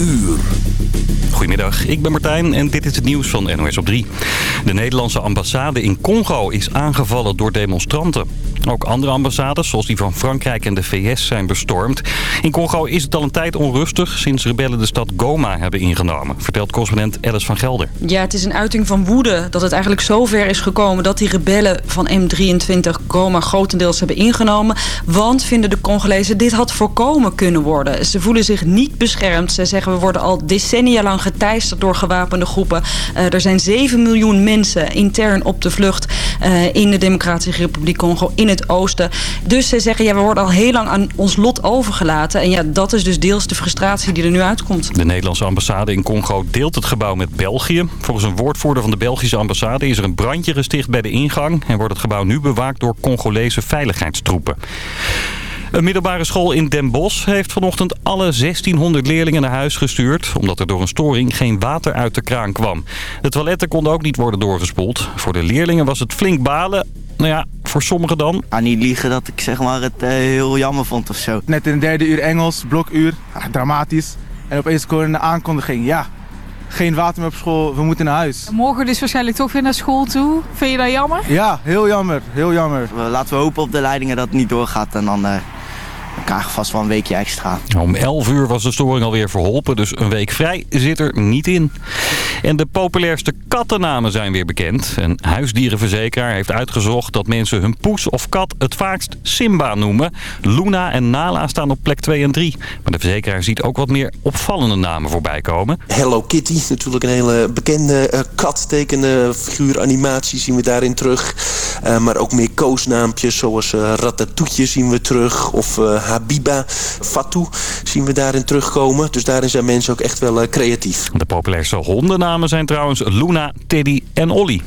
uur. Goedemiddag, ik ben Martijn en dit is het nieuws van NOS op 3. De Nederlandse ambassade in Congo is aangevallen door demonstranten. Ook andere ambassades, zoals die van Frankrijk en de VS, zijn bestormd. In Congo is het al een tijd onrustig sinds rebellen de stad Goma hebben ingenomen, vertelt correspondent Alice van Gelder. Ja, het is een uiting van woede dat het eigenlijk zover is gekomen dat die rebellen van M23 Goma grotendeels hebben ingenomen. Want, vinden de Congolezen, dit had voorkomen kunnen worden. Ze voelen zich niet beschermd. Ze zeggen we worden al decennia lang geteisterd door gewapende groepen. Uh, er zijn 7 miljoen mensen intern op de vlucht uh, in de Democratische Republiek Congo, in het oosten. Dus ze zeggen, ja, we worden al heel lang aan ons lot overgelaten. En ja, dat is dus deels de frustratie die er nu uitkomt. De Nederlandse ambassade in Congo deelt het gebouw met België. Volgens een woordvoerder van de Belgische ambassade is er een brandje gesticht bij de ingang... en wordt het gebouw nu bewaakt door Congolese veiligheidstroepen. Een middelbare school in Den Bosch heeft vanochtend alle 1600 leerlingen naar huis gestuurd... omdat er door een storing geen water uit de kraan kwam. De toiletten konden ook niet worden doorgespoeld. Voor de leerlingen was het flink balen. Nou ja, voor sommigen dan. Ah, niet liegen dat ik zeg maar het uh, heel jammer vond of zo. Net in de derde uur Engels, blokuur, ah, dramatisch. En opeens kwam een aankondiging, ja, geen water meer op school, we moeten naar huis. Morgen dus waarschijnlijk toch weer naar school toe. Vind je dat jammer? Ja, heel jammer, heel jammer. Laten we hopen op de leidingen dat het niet doorgaat en dan... Krijgen vast wel een weekje extra. Om 11 uur was de storing alweer verholpen, dus een week vrij zit er niet in. En de populairste kattennamen zijn weer bekend. Een huisdierenverzekeraar heeft uitgezocht dat mensen hun poes of kat het vaakst Simba noemen. Luna en Nala staan op plek 2 en 3. Maar de verzekeraar ziet ook wat meer opvallende namen voorbij komen. Hello Kitty, natuurlijk een hele bekende uh, kattekende figuur animatie zien we daarin terug. Uh, maar ook meer koosnaampjes zoals uh, Ratatouille zien we terug. Of Habiba, Fatou zien we daarin terugkomen. Dus daarin zijn mensen ook echt wel creatief. De populairste hondennamen zijn trouwens Luna, Teddy en Olly.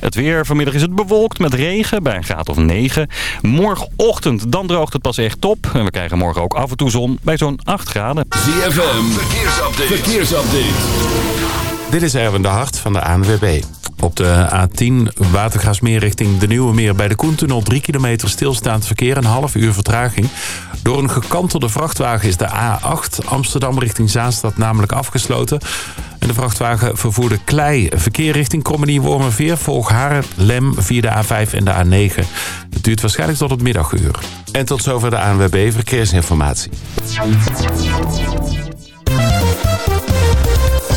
Het weer, vanmiddag is het bewolkt met regen bij een graad of 9. Morgenochtend, dan droogt het pas echt op. En we krijgen morgen ook af en toe zon bij zo'n 8 graden. ZFM, verkeersupdate. verkeersupdate. Dit is Erwin de Hart van de ANWB. Op de A10 Watergaasmeer richting de Nieuwe Meer bij de Koentunnel 3 kilometer stilstaand verkeer, een half uur vertraging. Door een gekantelde vrachtwagen is de A8 Amsterdam richting Zaanstad namelijk afgesloten. En de vrachtwagen vervoerde klei. Verkeer richting Krommenie Wormerveer volg Haren, Lem via de A5 en de A9. Het duurt waarschijnlijk tot het middaguur. En tot zover de ANWB Verkeersinformatie.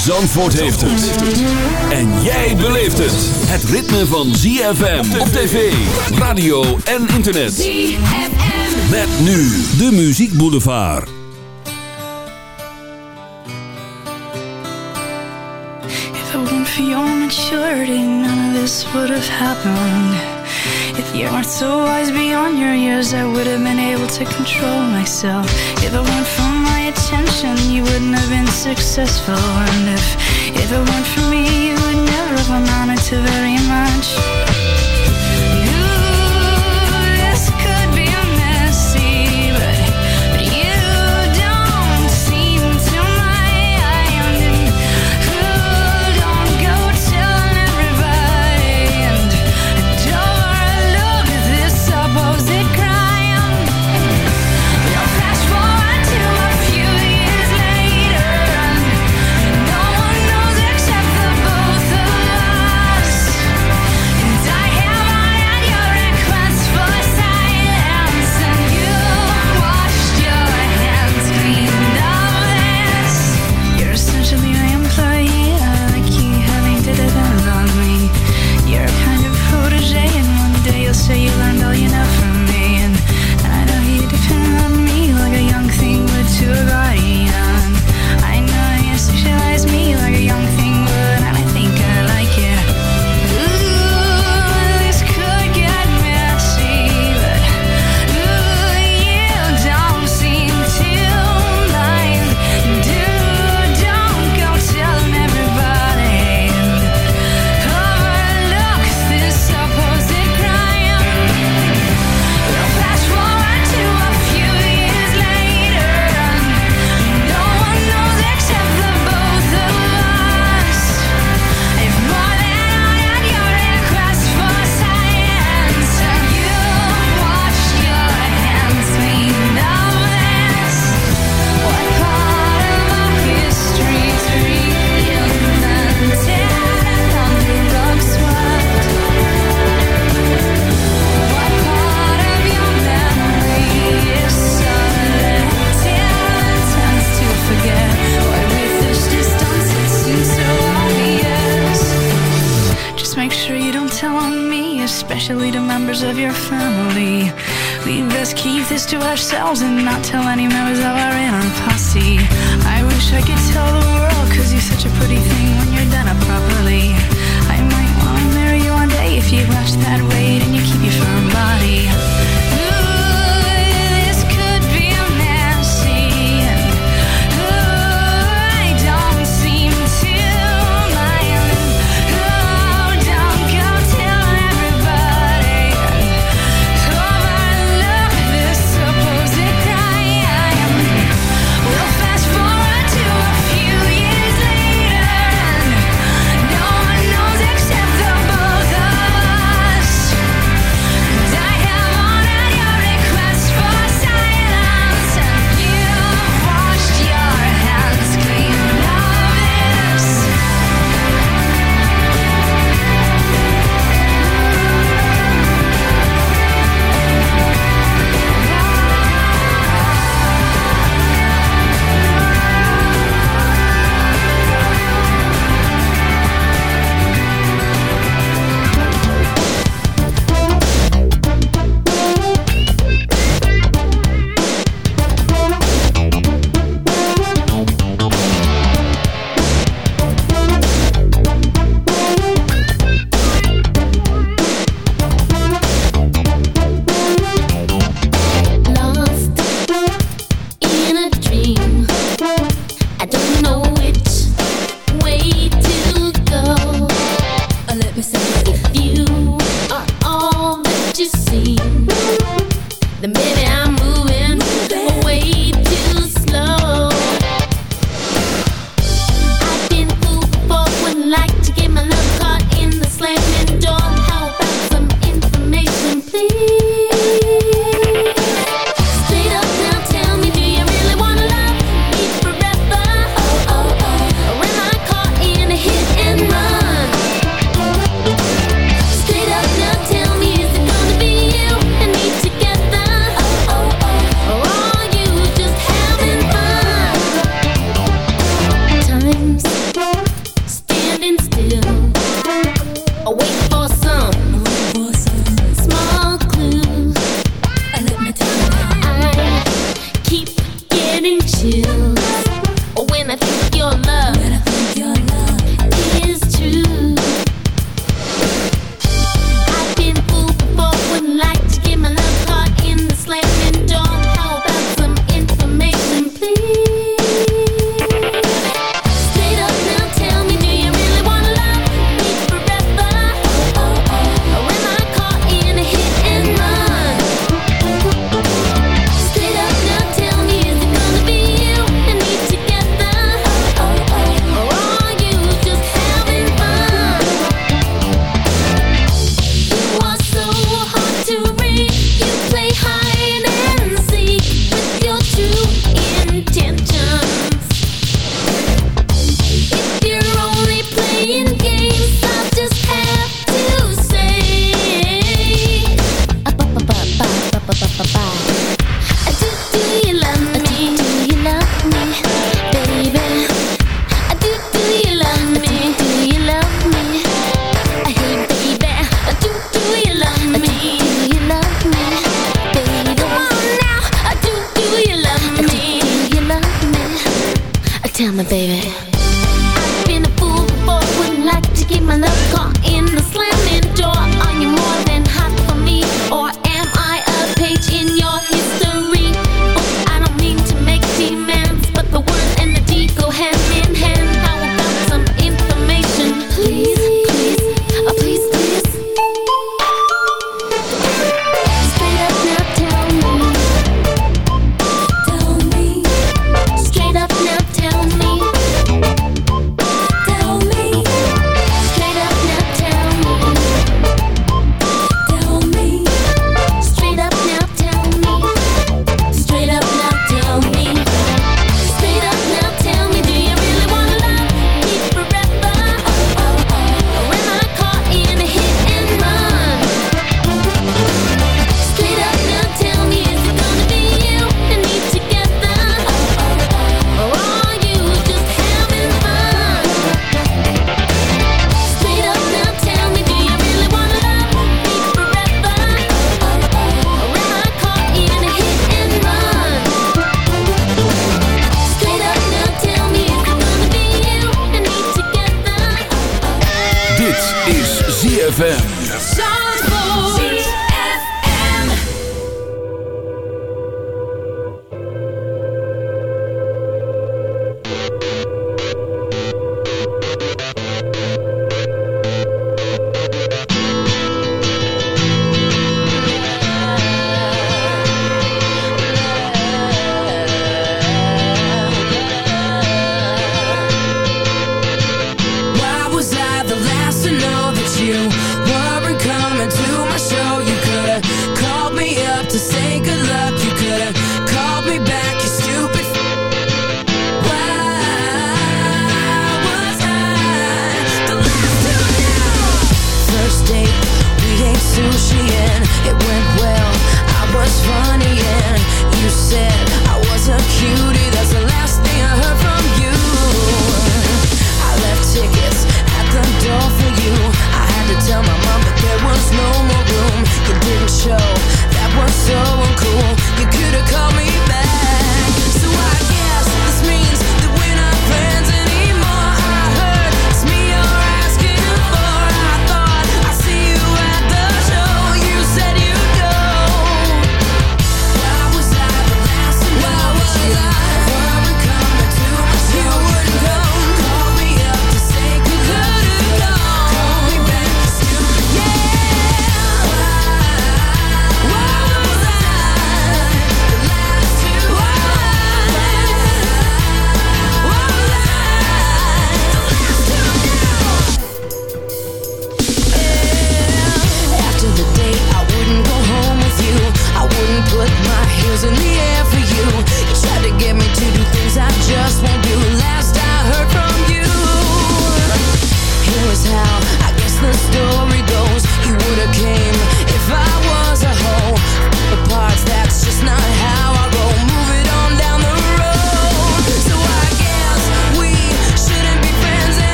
Zandvoort heeft het. En jij beleeft het. Het ritme van ZFM op tv, radio en internet. ZFM. Met nu de Muziek Boulevard. If it weren't for your maturity, none of this would have happened. If you weren't so wise beyond your years, I would have been able to control myself. If it weren't for my attention, you wouldn't have been successful. And if, if it weren't for me, you would never have amounted to very much. This to ourselves and not tell any members of our inner posse. I wish I could tell the world, cause you're such a pretty thing when you're done up properly. I might wanna marry you one day if you watch that weight and you keep your firm body.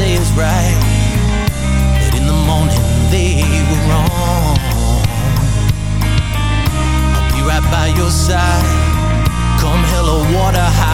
say is right But in the morning they were wrong. I'll be right by your side. Come hell or water high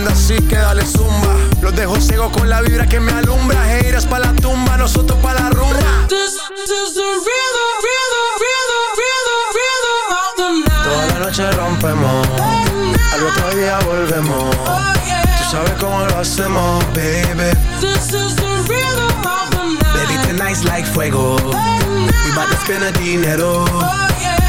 prenda, así que dale zumba. Los dejo ciego con la vibra que me alumbra. Heiras pa' la tumba, nosotros pa' la rumba. This, is the rhythm, rhythm, rhythm, rhythm, rhythm of the night. Toda la noche rompemos, al otro día volvemos. Oh, yeah. Tú sabes cómo lo hacemos, baby. This is the rhythm of the night. Baby, tonight's like fuego. We bout to spend the dinero. Oh, yeah.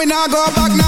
We now go back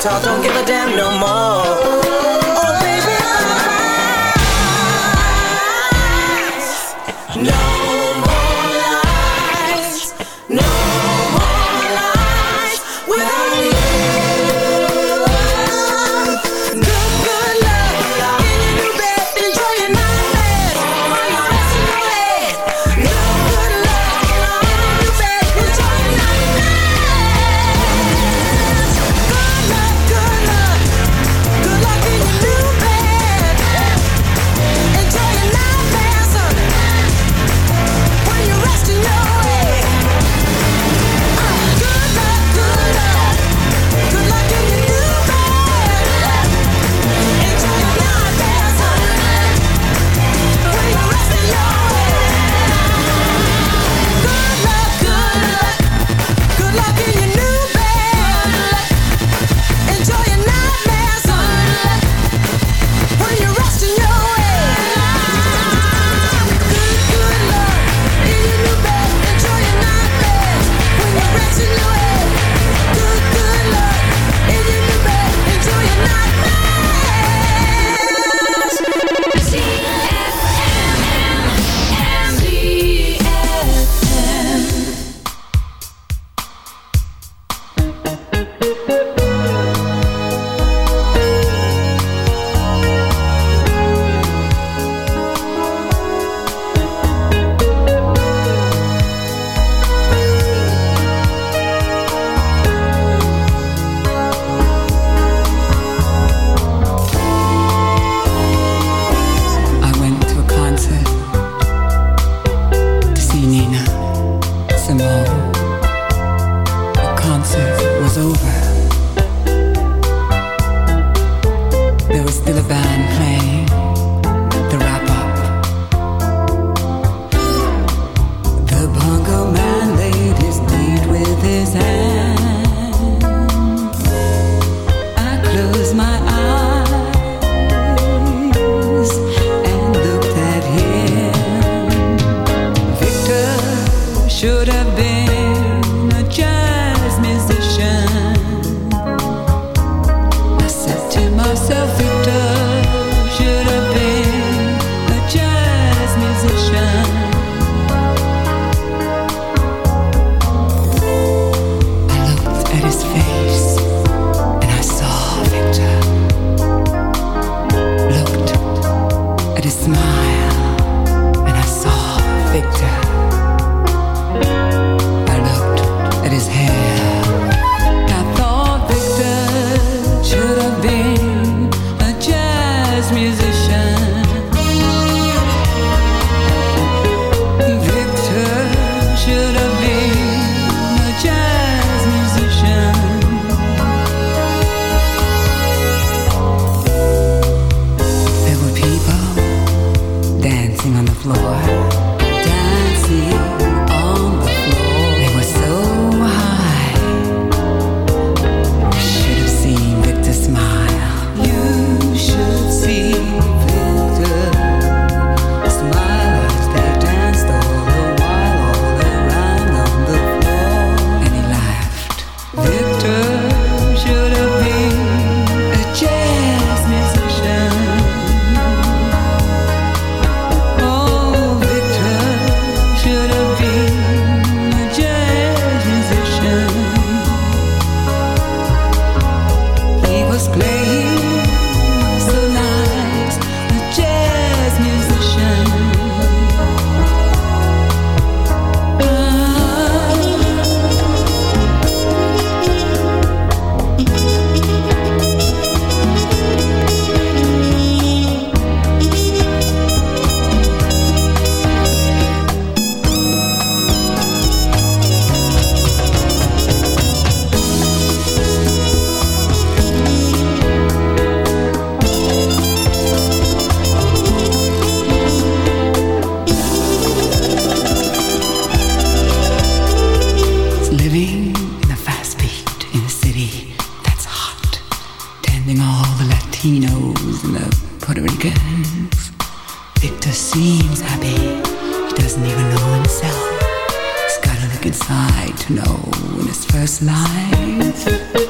top. just seems happy. He doesn't even know himself. He's gotta look inside to know when his first life.